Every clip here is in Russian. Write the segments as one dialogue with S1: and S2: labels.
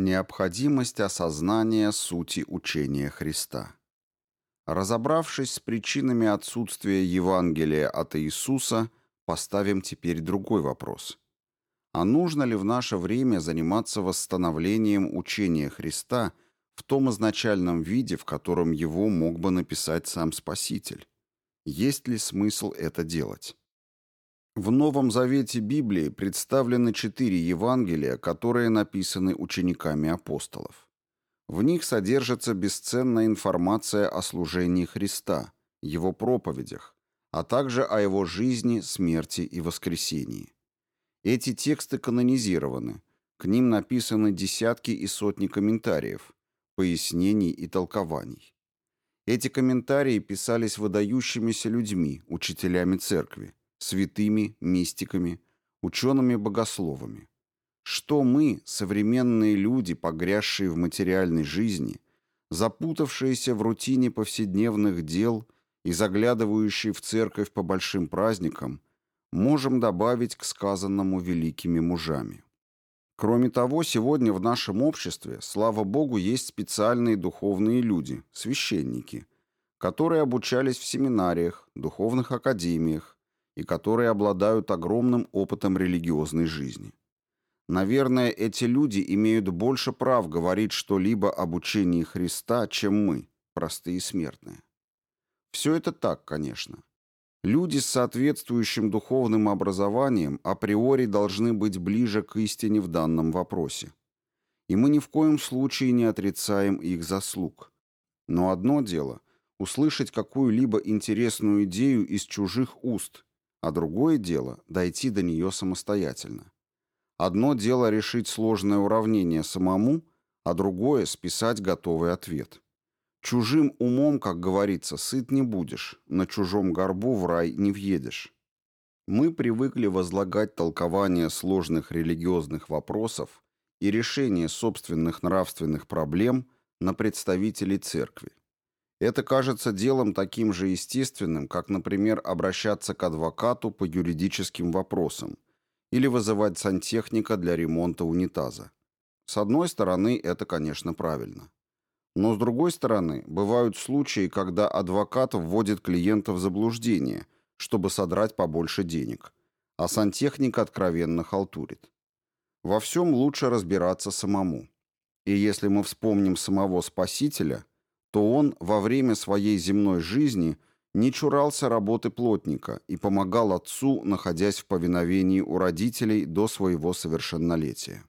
S1: Необходимость осознания сути учения Христа. Разобравшись с причинами отсутствия Евангелия от Иисуса, поставим теперь другой вопрос. А нужно ли в наше время заниматься восстановлением учения Христа в том изначальном виде, в котором его мог бы написать сам Спаситель? Есть ли смысл это делать? В Новом Завете Библии представлены четыре Евангелия, которые написаны учениками апостолов. В них содержится бесценная информация о служении Христа, его проповедях, а также о его жизни, смерти и воскресении. Эти тексты канонизированы, к ним написаны десятки и сотни комментариев, пояснений и толкований. Эти комментарии писались выдающимися людьми, учителями церкви, святыми, мистиками, учеными-богословами. Что мы, современные люди, погрязшие в материальной жизни, запутавшиеся в рутине повседневных дел и заглядывающие в церковь по большим праздникам, можем добавить к сказанному великими мужами? Кроме того, сегодня в нашем обществе, слава Богу, есть специальные духовные люди, священники, которые обучались в семинариях, духовных академиях, и которые обладают огромным опытом религиозной жизни. Наверное, эти люди имеют больше прав говорить что-либо об учении Христа, чем мы, простые смертные. Все это так, конечно. Люди с соответствующим духовным образованием априори должны быть ближе к истине в данном вопросе. И мы ни в коем случае не отрицаем их заслуг. Но одно дело – услышать какую-либо интересную идею из чужих уст а другое дело – дойти до нее самостоятельно. Одно дело решить сложное уравнение самому, а другое – списать готовый ответ. Чужим умом, как говорится, сыт не будешь, на чужом горбу в рай не въедешь. Мы привыкли возлагать толкование сложных религиозных вопросов и решение собственных нравственных проблем на представителей церкви. Это кажется делом таким же естественным, как, например, обращаться к адвокату по юридическим вопросам или вызывать сантехника для ремонта унитаза. С одной стороны, это, конечно, правильно. Но с другой стороны, бывают случаи, когда адвокат вводит клиента в заблуждение, чтобы содрать побольше денег, а сантехник откровенно халтурит. Во всем лучше разбираться самому. И если мы вспомним самого Спасителя – то он во время своей земной жизни не чурался работы плотника и помогал отцу, находясь в повиновении у родителей до своего совершеннолетия.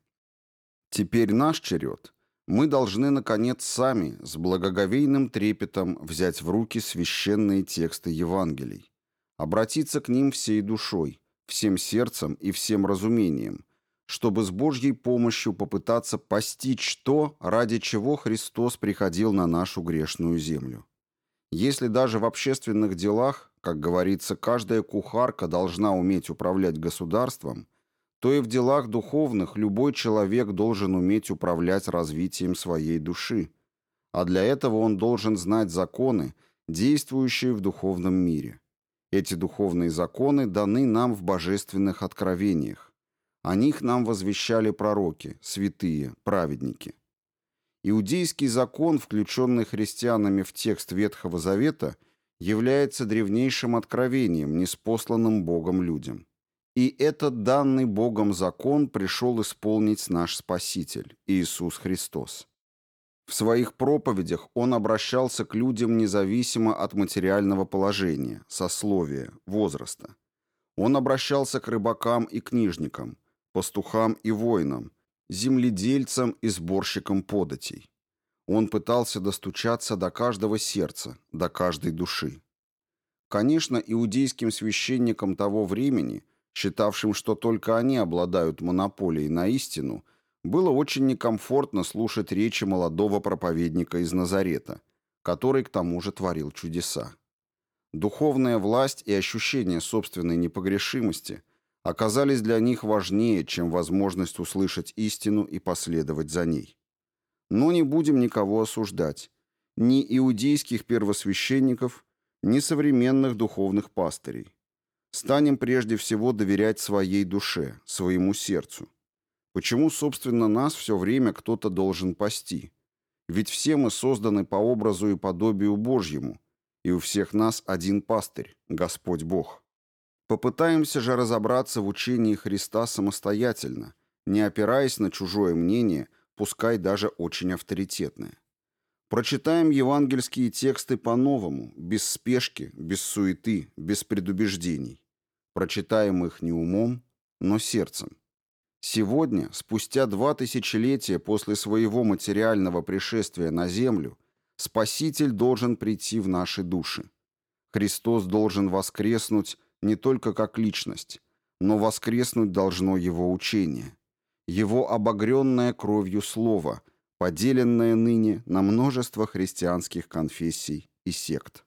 S1: Теперь наш черед. Мы должны, наконец, сами с благоговейным трепетом взять в руки священные тексты Евангелий, обратиться к ним всей душой, всем сердцем и всем разумением, чтобы с Божьей помощью попытаться постичь то, ради чего Христос приходил на нашу грешную землю. Если даже в общественных делах, как говорится, каждая кухарка должна уметь управлять государством, то и в делах духовных любой человек должен уметь управлять развитием своей души, а для этого он должен знать законы, действующие в духовном мире. Эти духовные законы даны нам в божественных откровениях. О них нам возвещали пророки, святые, праведники. Иудейский закон, включенный христианами в текст Ветхого Завета, является древнейшим откровением, неспосланным Богом людям. И этот данный Богом закон пришел исполнить наш Спаситель, Иисус Христос. В своих проповедях он обращался к людям независимо от материального положения, сословия, возраста. Он обращался к рыбакам и книжникам – пастухам и воинам, земледельцам и сборщикам податей. Он пытался достучаться до каждого сердца, до каждой души. Конечно, иудейским священникам того времени, считавшим, что только они обладают монополией на истину, было очень некомфортно слушать речи молодого проповедника из Назарета, который к тому же творил чудеса. Духовная власть и ощущение собственной непогрешимости оказались для них важнее, чем возможность услышать истину и последовать за ней. Но не будем никого осуждать, ни иудейских первосвященников, ни современных духовных пастырей. Станем прежде всего доверять своей душе, своему сердцу. Почему, собственно, нас все время кто-то должен пасти? Ведь все мы созданы по образу и подобию Божьему, и у всех нас один пастырь – Господь Бог. Попытаемся же разобраться в учении Христа самостоятельно, не опираясь на чужое мнение, пускай даже очень авторитетное. Прочитаем евангельские тексты по-новому, без спешки, без суеты, без предубеждений. Прочитаем их не умом, но сердцем. Сегодня, спустя два тысячелетия после своего материального пришествия на землю, Спаситель должен прийти в наши души. Христос должен воскреснуть не только как личность, но воскреснуть должно Его учение, Его обогренное кровью Слово – поделенное ныне на множество христианских конфессий и сект.